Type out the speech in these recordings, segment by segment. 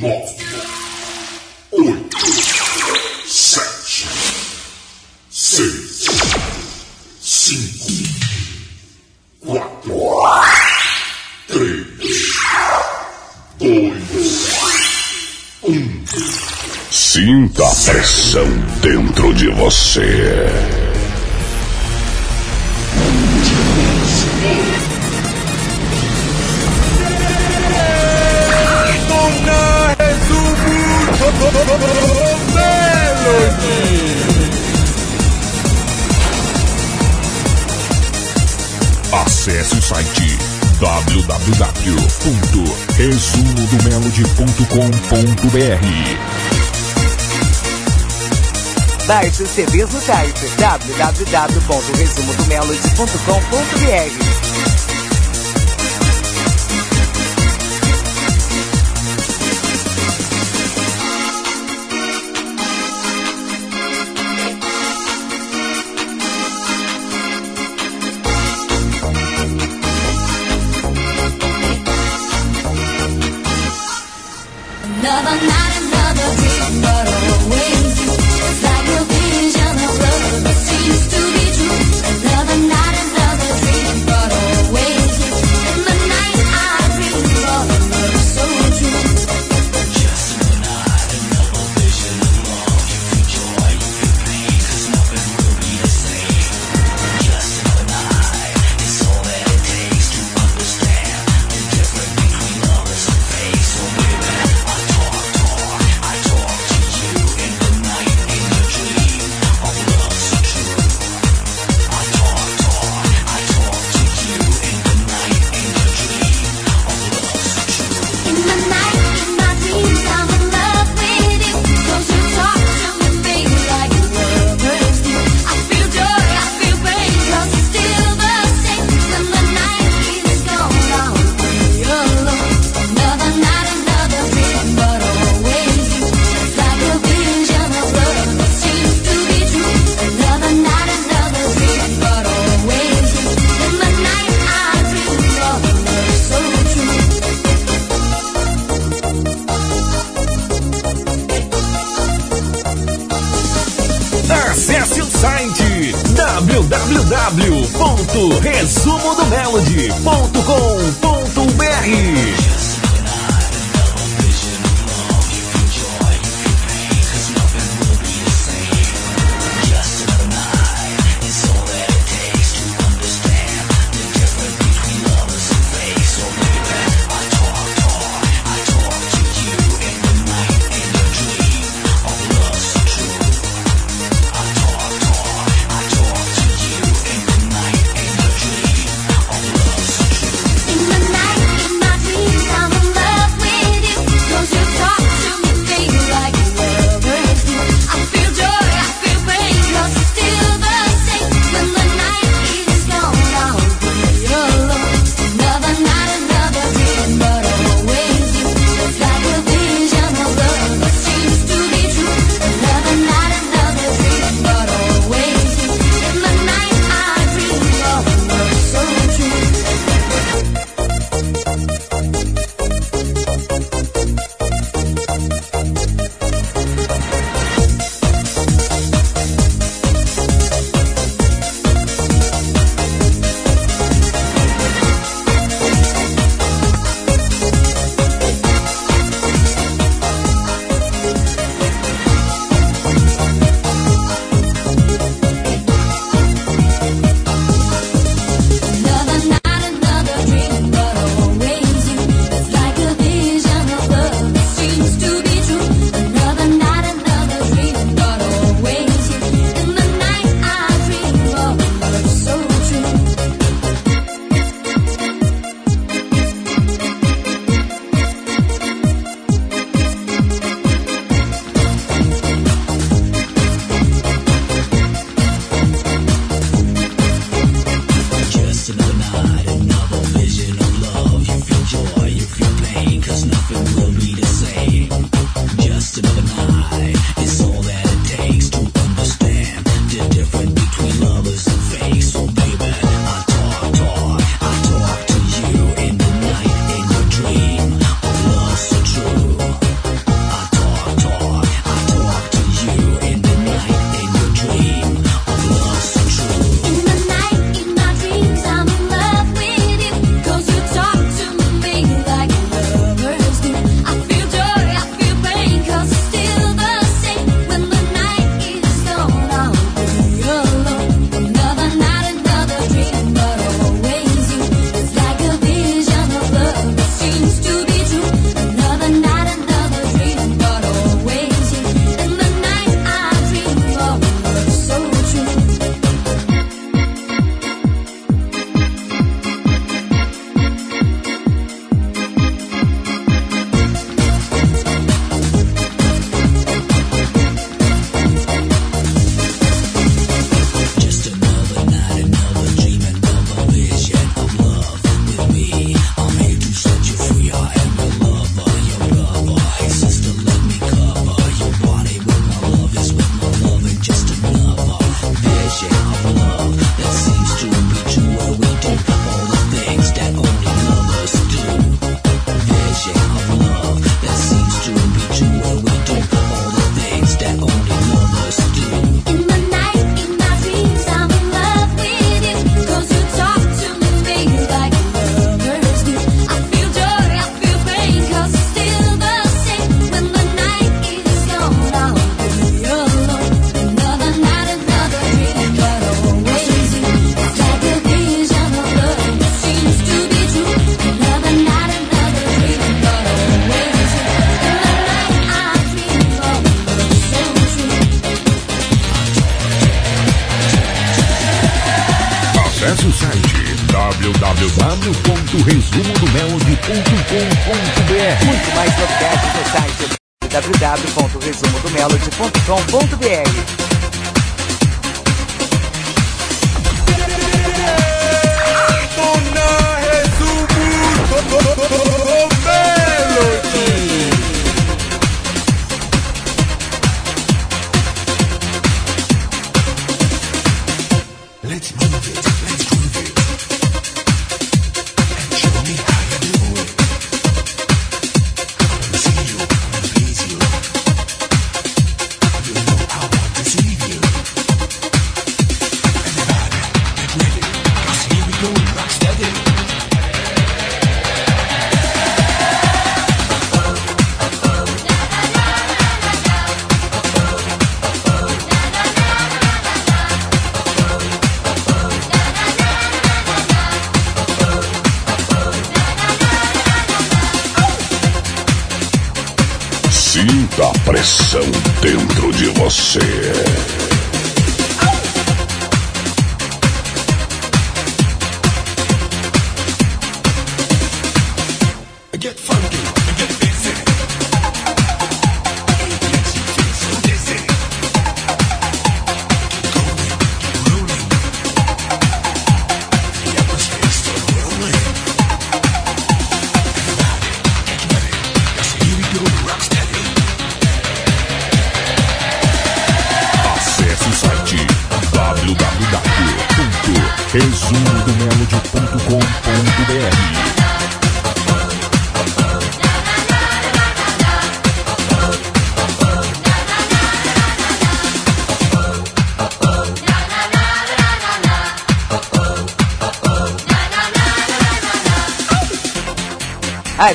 nove, oito, sete, seis, cinco, quatro, três, dois, um. Sinta a pressão dentro de você. site www.resumodomelody.com.br Baixe os CDs no site www.resumodomelody.com.br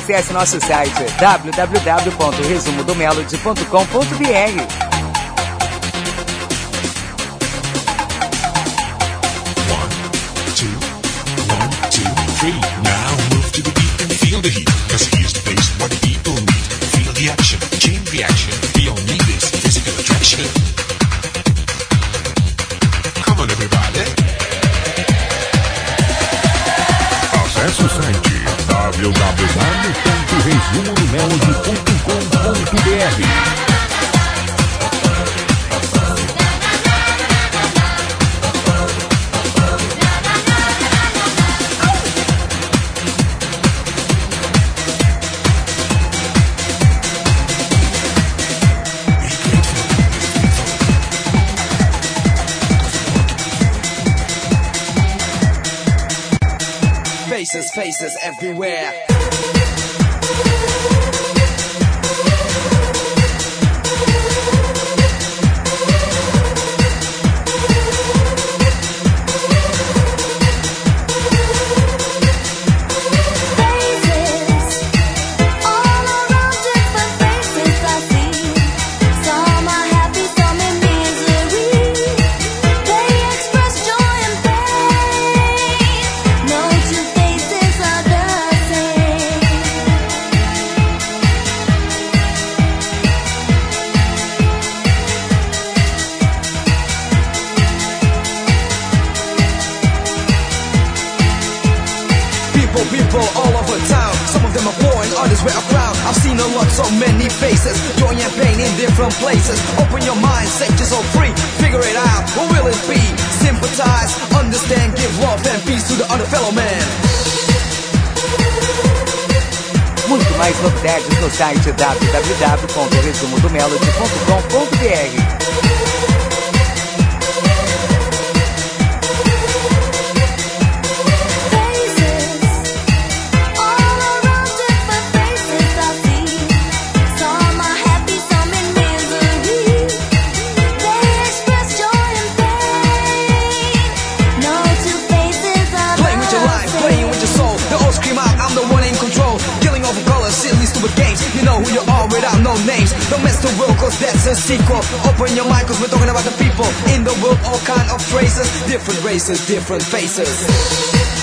Acesse nosso site www.resumodomelody.com.br three. Now move to the beat and feel the heat. Cause the place where people. Feel the action, this physical attraction. www.resumodomelody.com.br Faces, everywhere. Different places. Open your mind, set yourself free. Figure it out, who will it be? Sympathize, understand, give love and peace to the other fellow man. Muito mais novidades no site www.resumodomelody.com.br mess the world, cause that's a sequel. Open your mind, cause we're talking about the people. In the world, all kind of phrases. Different races, different faces.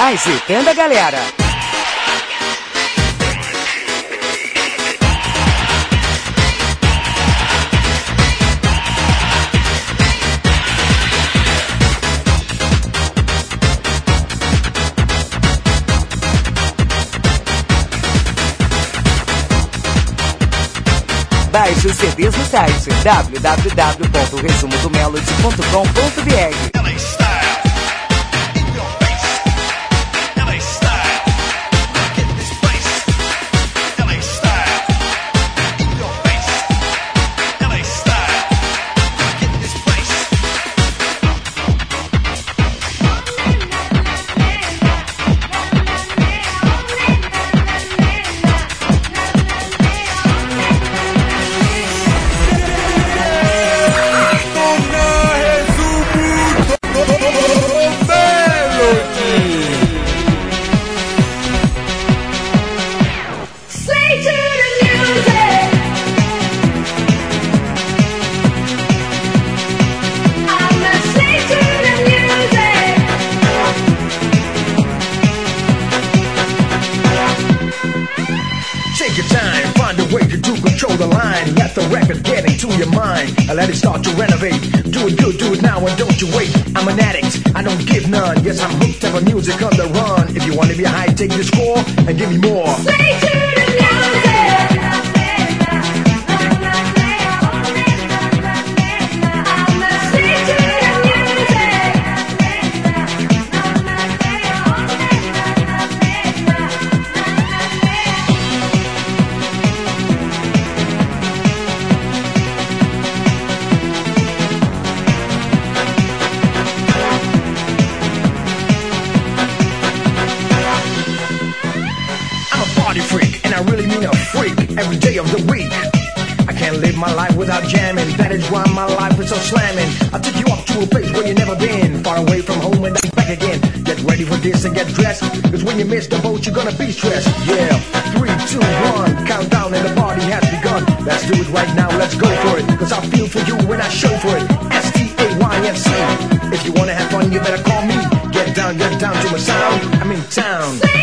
Agitando a galera. Baixe os CDs no site www.resumodomelo.com.br take your score and give me more. why my life is so slamming. I took you off to a place where you never been, far away from home and then back again. Get ready for this and get dressed, cause when you miss the boat, you're gonna be stressed. Yeah, three, two, one, countdown and the party has begun. Let's do it right now, let's go for it, cause I feel for you when I show for it. S T A Y N C. If you wanna have fun, you better call me. Get down, get down to my sound. I'm in town.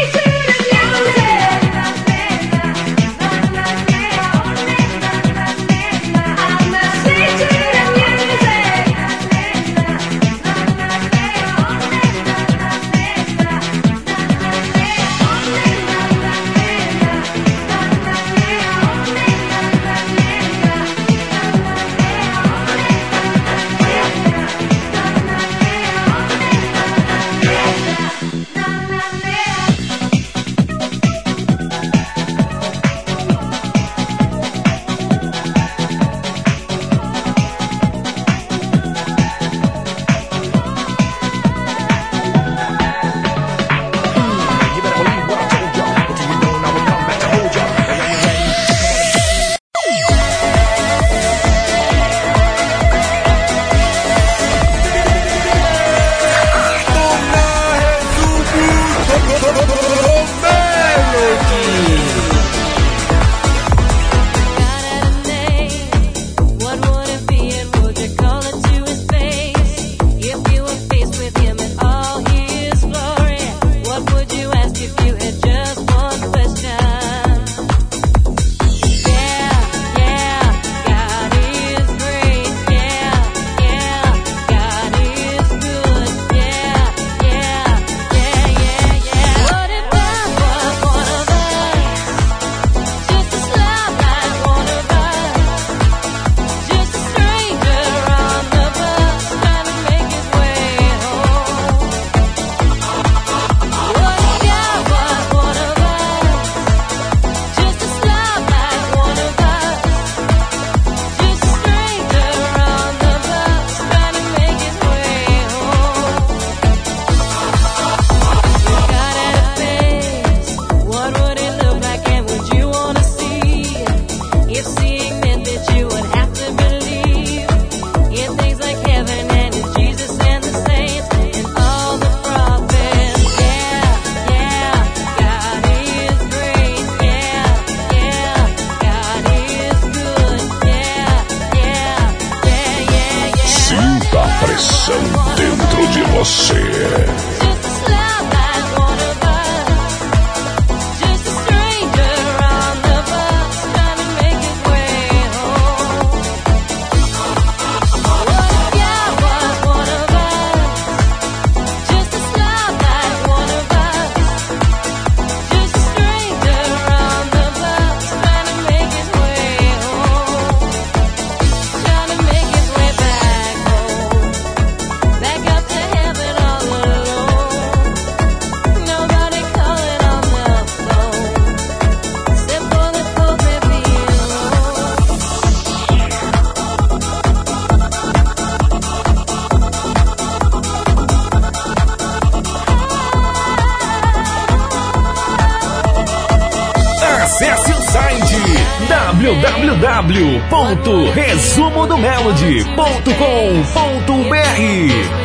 Resumo do Melody.com.br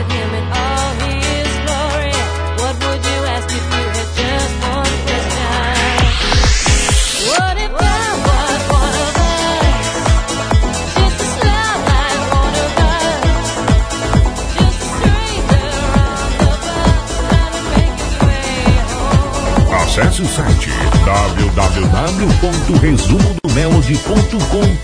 acesse o site www.resumo verde.com.br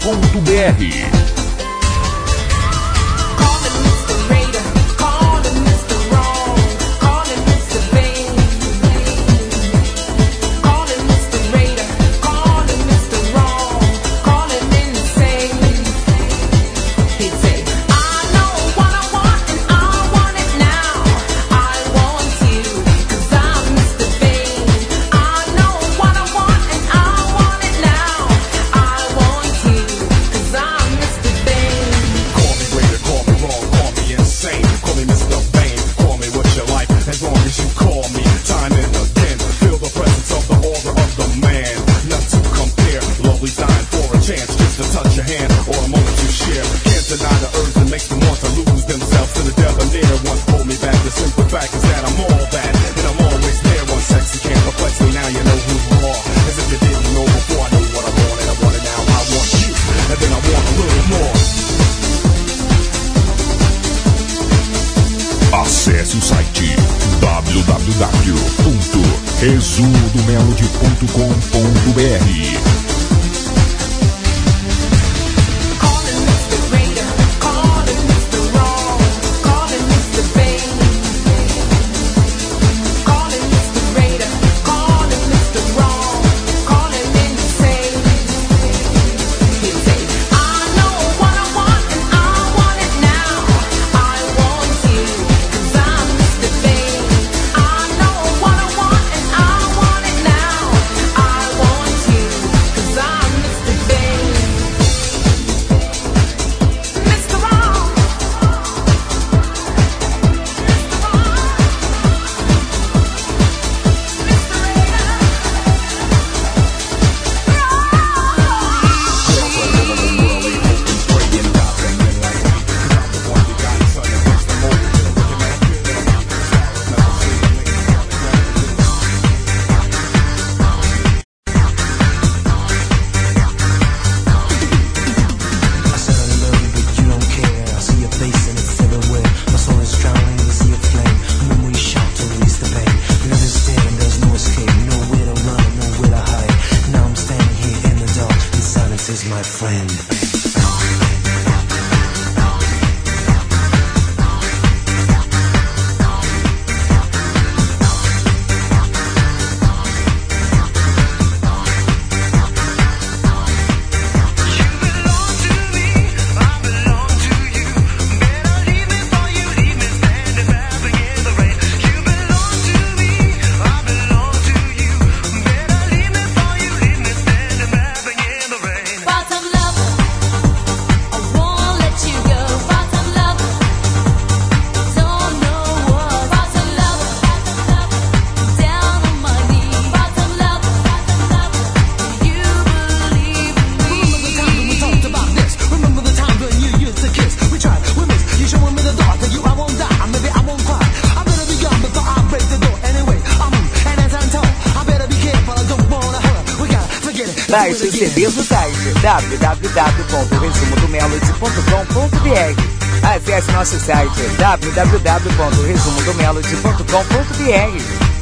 mesmo site www.resumodomelody.com.br. Acesse nosso site www.resumodomelody.com.br.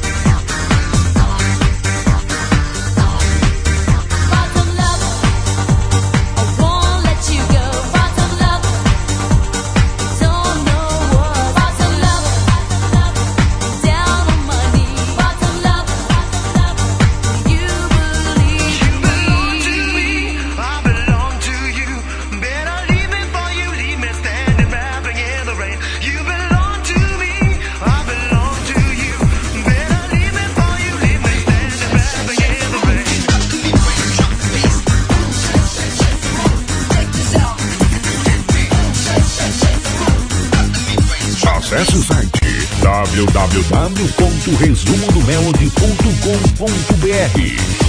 www.ecomag.com.br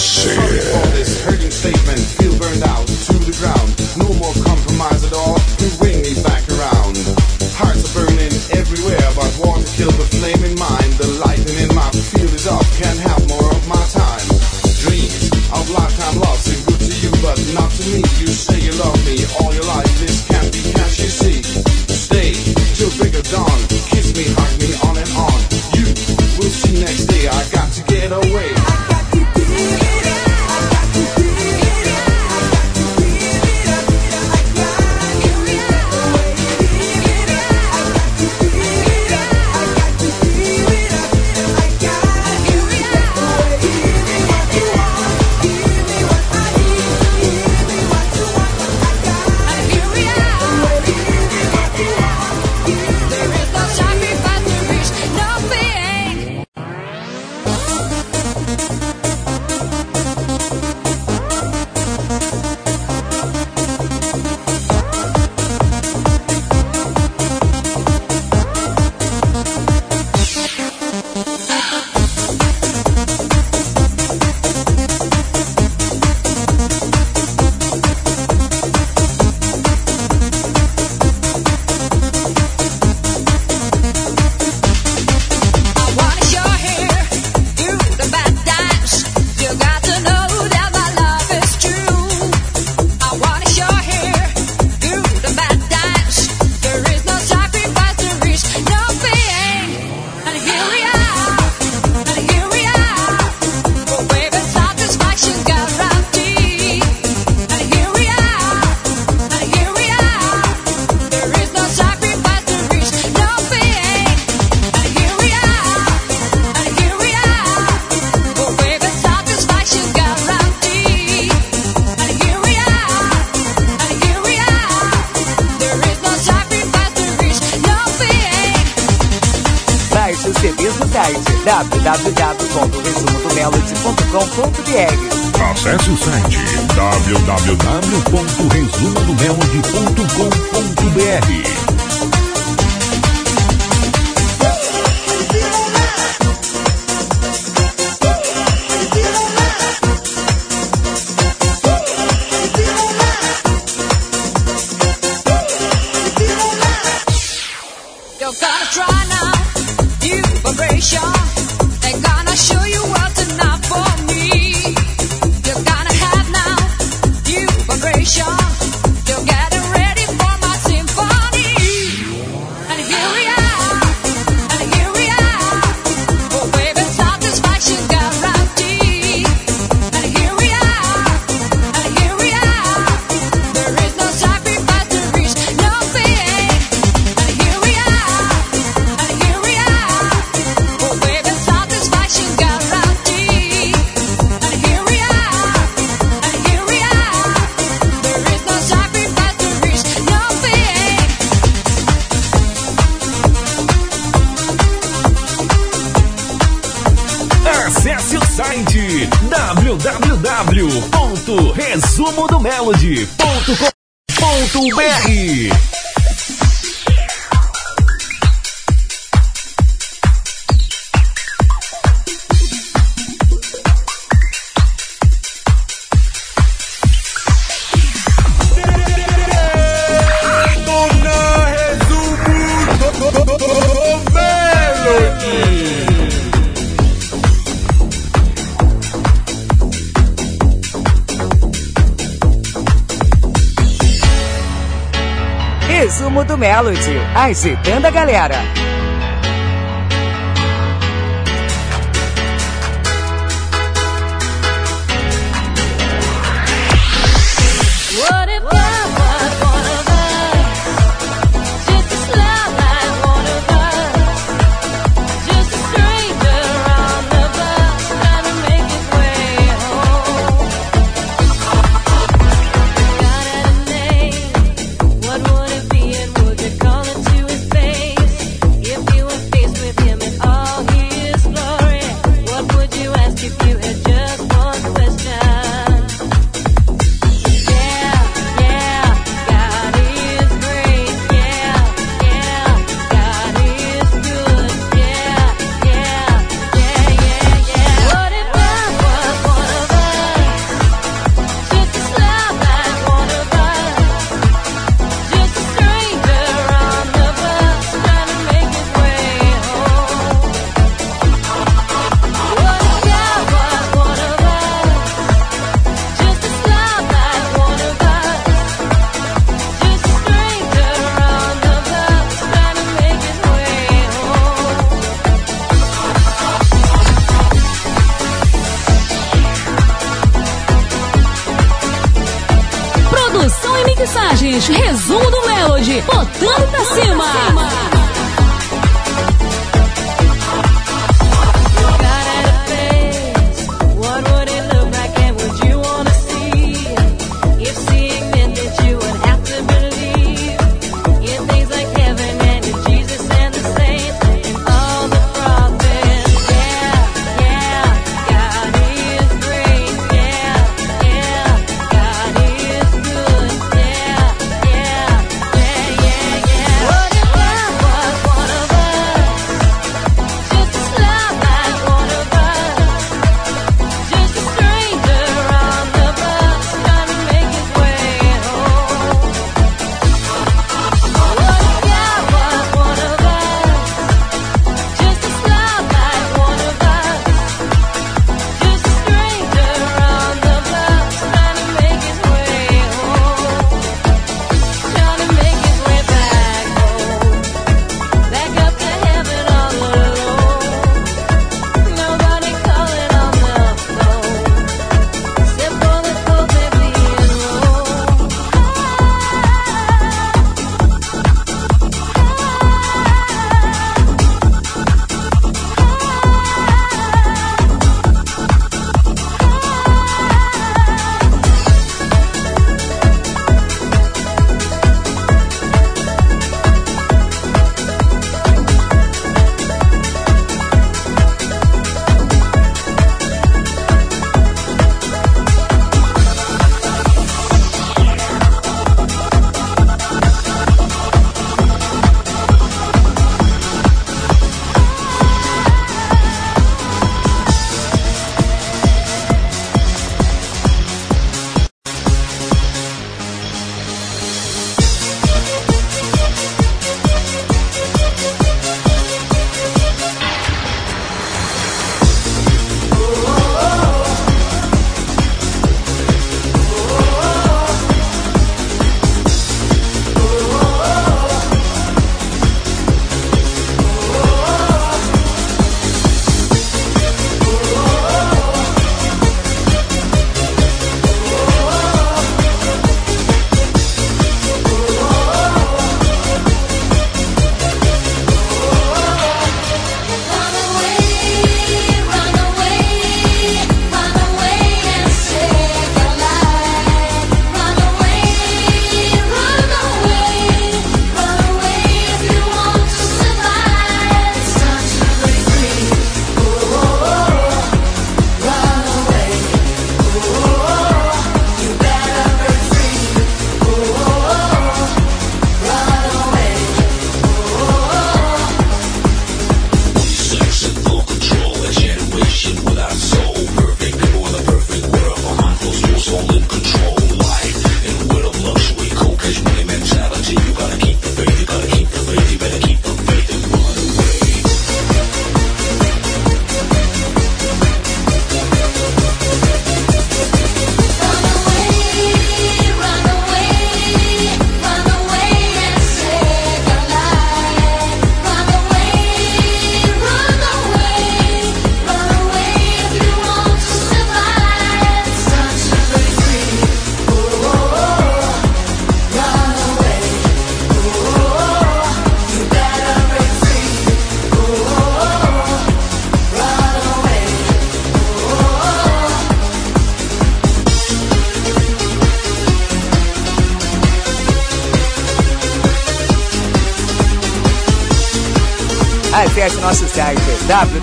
See. os CDs no site www.resumodomelody.com.br. Acesse o site www.resumodomelody.com.br. Melody, agitando a galera.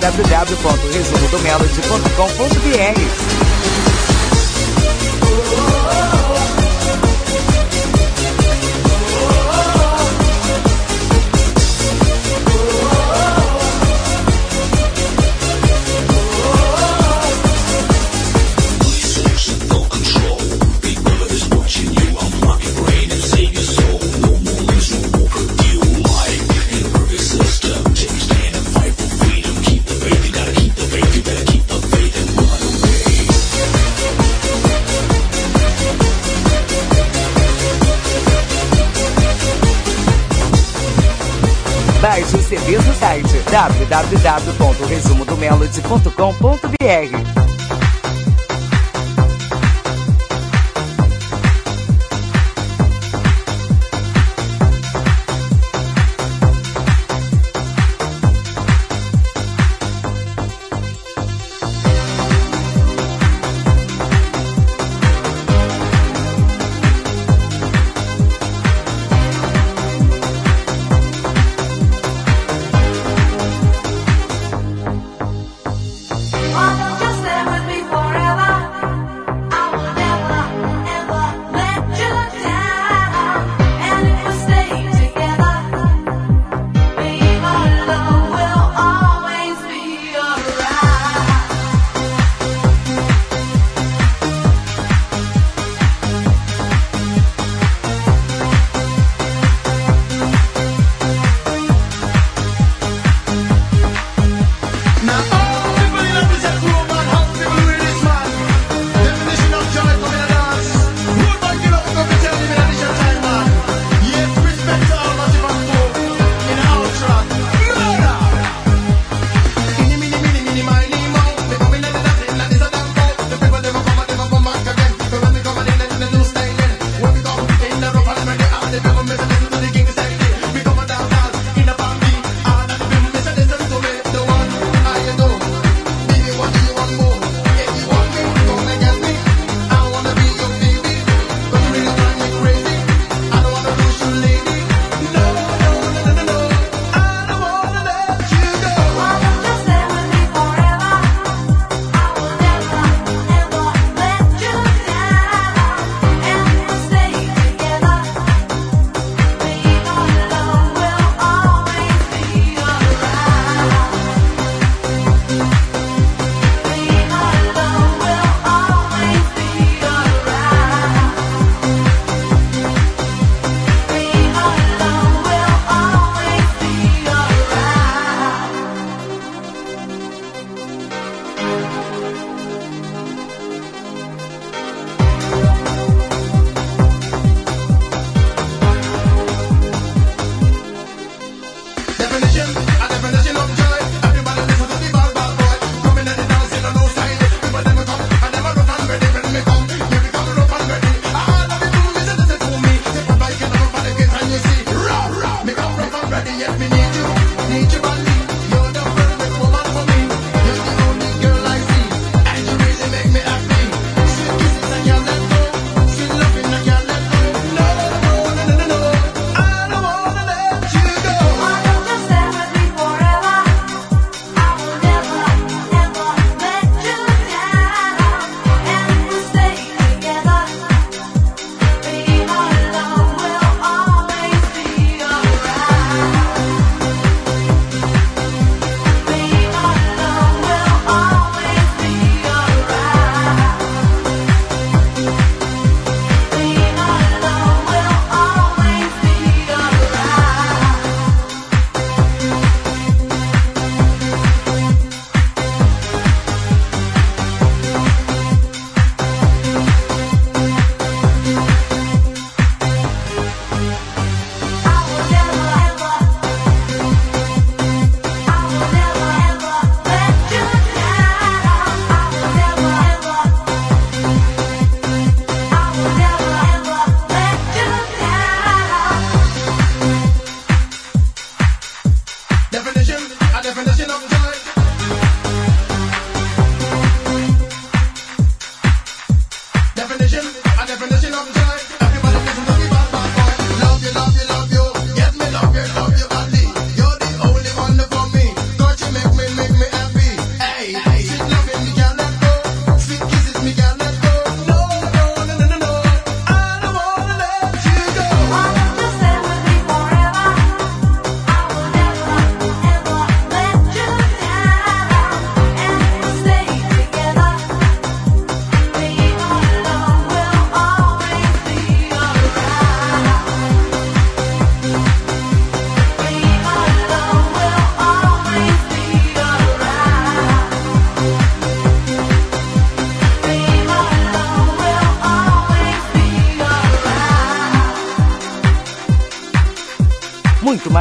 www.resumodomelody.com.br. www.resumodomelody.com.br.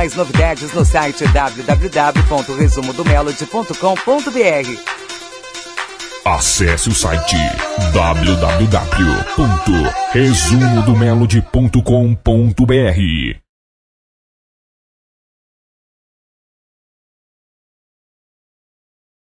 mais novidades no site www.resumodomelody.com.br. Acesse o site www.resumodomelody.com.br